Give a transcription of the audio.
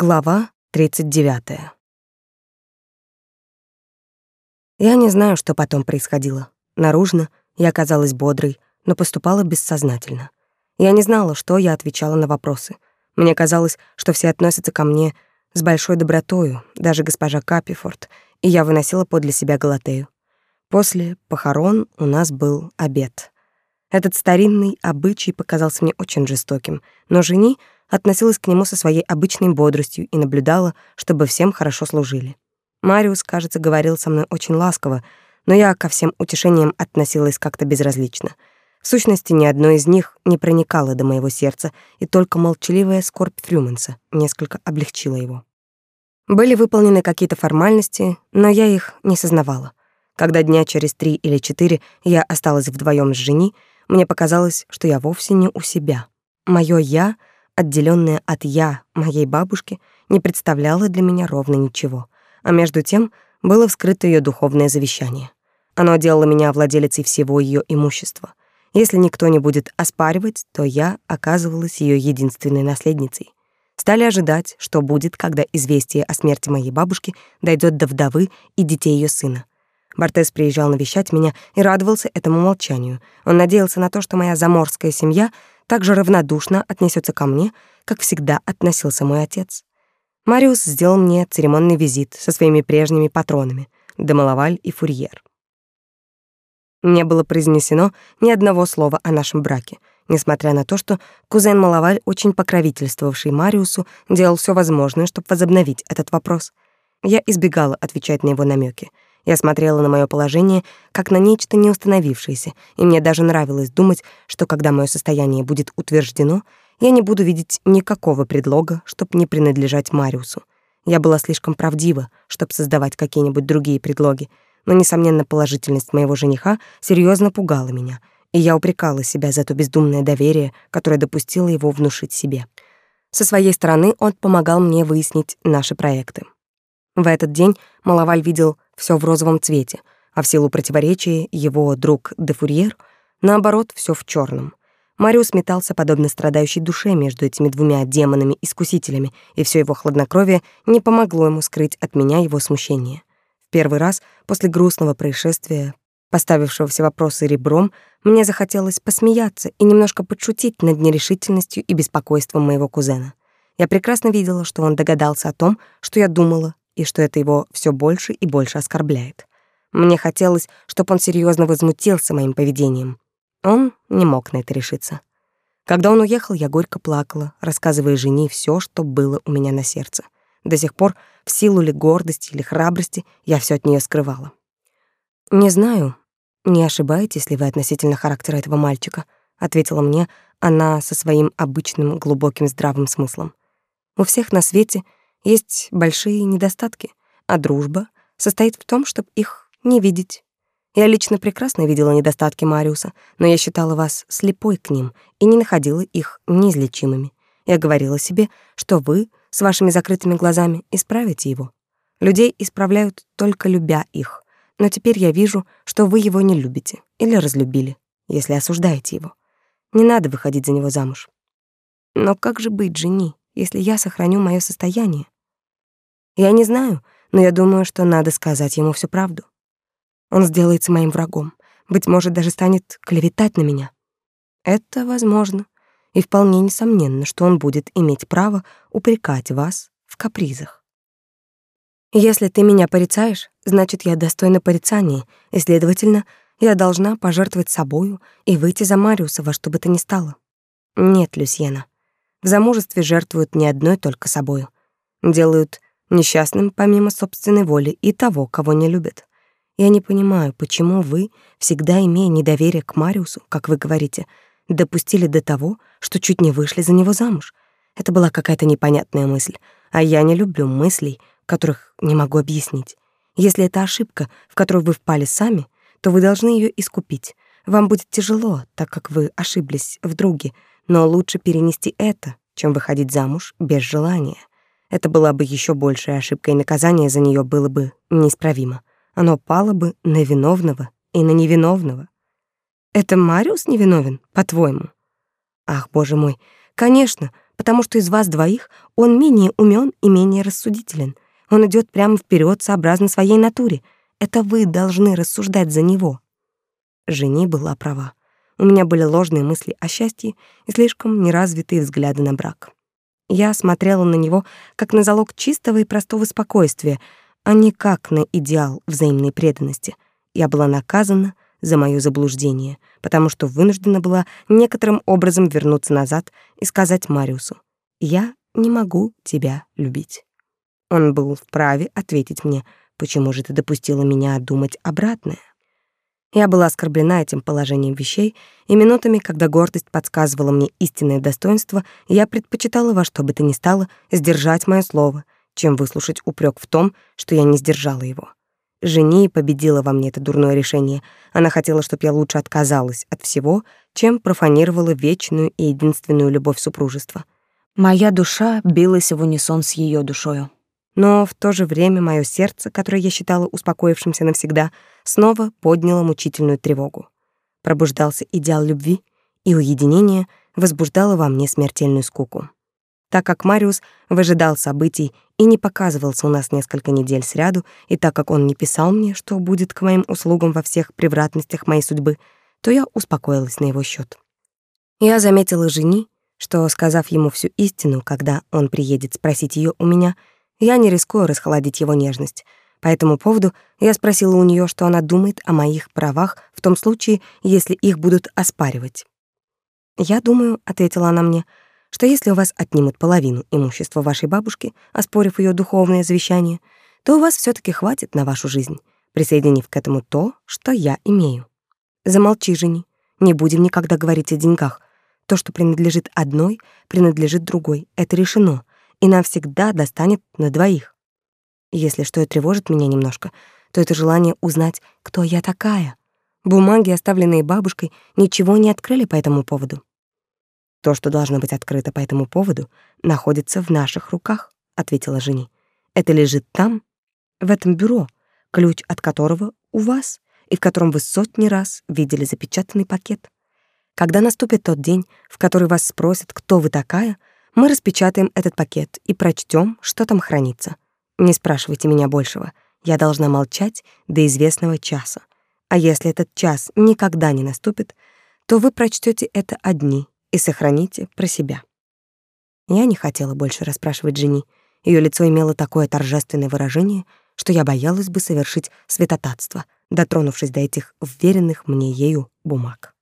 Глава 39. Я не знаю, что потом происходило. Наружно я оказалась бодрой, но поступала бессознательно. Я не знала, что я отвечала на вопросы. Мне казалось, что все относятся ко мне с большой добротою, даже госпожа Капифорд, и я выносила подле себя Галатею. После похорон у нас был обед. Этот старинный обычай показался мне очень жестоким, но жени — относилась к нему со своей обычной бодростью и наблюдала, чтобы всем хорошо служили. Мариус, кажется, говорил со мной очень ласково, но я ко всем утешениям относилась как-то безразлично. В сущности, ни одно из них не проникало до моего сердца, и только молчаливая скорбь Фрюманса несколько облегчила его. Были выполнены какие-то формальности, но я их не сознавала. Когда дня через три или четыре я осталась вдвоем с жени, мне показалось, что я вовсе не у себя. Моё «я» — отделённое от «я» моей бабушки, не представляло для меня ровно ничего. А между тем было вскрыто её духовное завещание. Оно делало меня владелицей всего её имущества. Если никто не будет оспаривать, то я оказывалась её единственной наследницей. Стали ожидать, что будет, когда известие о смерти моей бабушки дойдёт до вдовы и детей её сына. Бартес приезжал навещать меня и радовался этому молчанию. Он надеялся на то, что моя заморская семья — так же равнодушно отнесется ко мне, как всегда относился мой отец. Мариус сделал мне церемонный визит со своими прежними патронами — Демалаваль и Фурьер. Не было произнесено ни одного слова о нашем браке, несмотря на то, что кузен Малаваль, очень покровительствовавший Мариусу, делал все возможное, чтобы возобновить этот вопрос. Я избегала отвечать на его намеки — я смотрела на мое положение как на нечто неустановившееся, и мне даже нравилось думать, что когда мое состояние будет утверждено, я не буду видеть никакого предлога, чтобы не принадлежать Мариусу. Я была слишком правдива, чтобы создавать какие-нибудь другие предлоги, но, несомненно, положительность моего жениха серьезно пугала меня, и я упрекала себя за то бездумное доверие, которое допустило его внушить себе. Со своей стороны он помогал мне выяснить наши проекты. В этот день Малаваль видел все в розовом цвете, а в силу противоречия его друг де Фурьер, наоборот, все в черном. Мариус метался подобно страдающей душе между этими двумя демонами-искусителями, и все его хладнокровие не помогло ему скрыть от меня его смущение. В первый раз после грустного происшествия, поставившего все вопросы ребром, мне захотелось посмеяться и немножко подшутить над нерешительностью и беспокойством моего кузена. Я прекрасно видела, что он догадался о том, что я думала, и что это его все больше и больше оскорбляет. Мне хотелось, чтобы он серьезно возмутился моим поведением. Он не мог на это решиться. Когда он уехал, я горько плакала, рассказывая жене все, что было у меня на сердце. До сих пор, в силу ли гордости или храбрости, я все от нее скрывала. «Не знаю, не ошибаетесь ли вы относительно характера этого мальчика», ответила мне она со своим обычным глубоким здравым смыслом. «У всех на свете — есть большие недостатки, а дружба состоит в том, чтобы их не видеть. Я лично прекрасно видела недостатки Мариуса, но я считала вас слепой к ним и не находила их неизлечимыми. Я говорила себе, что вы с вашими закрытыми глазами исправите его. Людей исправляют только любя их. Но теперь я вижу, что вы его не любите или разлюбили, если осуждаете его. Не надо выходить за него замуж. Но как же быть жени? если я сохраню мое состояние? Я не знаю, но я думаю, что надо сказать ему всю правду. Он сделается моим врагом, быть может, даже станет клеветать на меня. Это возможно, и вполне несомненно, что он будет иметь право упрекать вас в капризах. Если ты меня порицаешь, значит, я достойна порицания, и, следовательно, я должна пожертвовать собою и выйти за Мариуса во что бы то ни стало. Нет, Люсьена, в замужестве жертвуют не одной только собою. Делают несчастным помимо собственной воли и того, кого не любят. Я не понимаю, почему вы, всегда имея недоверие к Мариусу, как вы говорите, допустили до того, что чуть не вышли за него замуж. Это была какая-то непонятная мысль, а я не люблю мыслей, которых не могу объяснить. Если это ошибка, в которую вы впали сами, то вы должны ее искупить. Вам будет тяжело, так как вы ошиблись в друге, но лучше перенести это, чем выходить замуж без желания. Это была бы еще большая ошибка, и наказание за нее было бы неисправимо. Оно пало бы на виновного и на невиновного. Это Мариус невиновен, по-твоему? Ах, боже мой, конечно, потому что из вас двоих он менее умен и менее рассудителен. Он идет прямо вперед, сообразно своей натуре. Это вы должны рассуждать за него. Жени была права. У меня были ложные мысли о счастье и слишком неразвитые взгляды на брак. Я смотрела на него как на залог чистого и простого спокойствия, а не как на идеал взаимной преданности. Я была наказана за моё заблуждение, потому что вынуждена была некоторым образом вернуться назад и сказать Мариусу: "Я не могу тебя любить". Он был вправе ответить мне: "Почему же ты допустила меня думать обратное?" Я была оскорблена этим положением вещей, и минутами, когда гордость подсказывала мне истинное достоинство, я предпочитала во что бы то ни стало сдержать мое слово, чем выслушать упрек в том, что я не сдержала его. Жени победила во мне это дурное решение. Она хотела, чтобы я лучше отказалась от всего, чем профанировала вечную и единственную любовь супружества. Моя душа билась в унисон с ее душою. Но в то же время мое сердце, которое я считала успокоившимся навсегда, снова подняло мучительную тревогу. Пробуждался идеал любви, и уединение возбуждало во мне смертельную скуку. Так как Мариус выжидал событий и не показывался у нас несколько недель сряду, и так как он не писал мне, что будет к моим услугам во всех превратностях моей судьбы, то я успокоилась на его счет. Я заметила жени, что, сказав ему всю истину, когда он приедет спросить ее у меня, я не рискую расхолодить его нежность. По этому поводу я спросила у нее, что она думает о моих правах в том случае, если их будут оспаривать. «Я думаю», — ответила она мне, «что если у вас отнимут половину имущества вашей бабушки, оспорив ее духовное завещание, то у вас все таки хватит на вашу жизнь, присоединив к этому то, что я имею. Замолчи, жени, не будем никогда говорить о деньгах. То, что принадлежит одной, принадлежит другой. Это решено и нам всегда достанет на двоих. Если что и тревожит меня немножко, то это желание узнать, кто я такая. Бумаги, оставленные бабушкой, ничего не открыли по этому поводу. То, что должно быть открыто по этому поводу, находится в наших руках, ответила Жени. Это лежит там, в этом бюро, ключ от которого у вас, и в котором вы сотни раз видели запечатанный пакет. Когда наступит тот день, в который вас спросят, кто вы такая, мы распечатаем этот пакет и прочтем, что там хранится. Не спрашивайте меня большего. Я должна молчать до известного часа. А если этот час никогда не наступит, то вы прочтете это одни и сохраните про себя. Я не хотела больше расспрашивать жени. Ее лицо имело такое торжественное выражение, что я боялась бы совершить святотатство, дотронувшись до этих вверенных мне ею бумаг.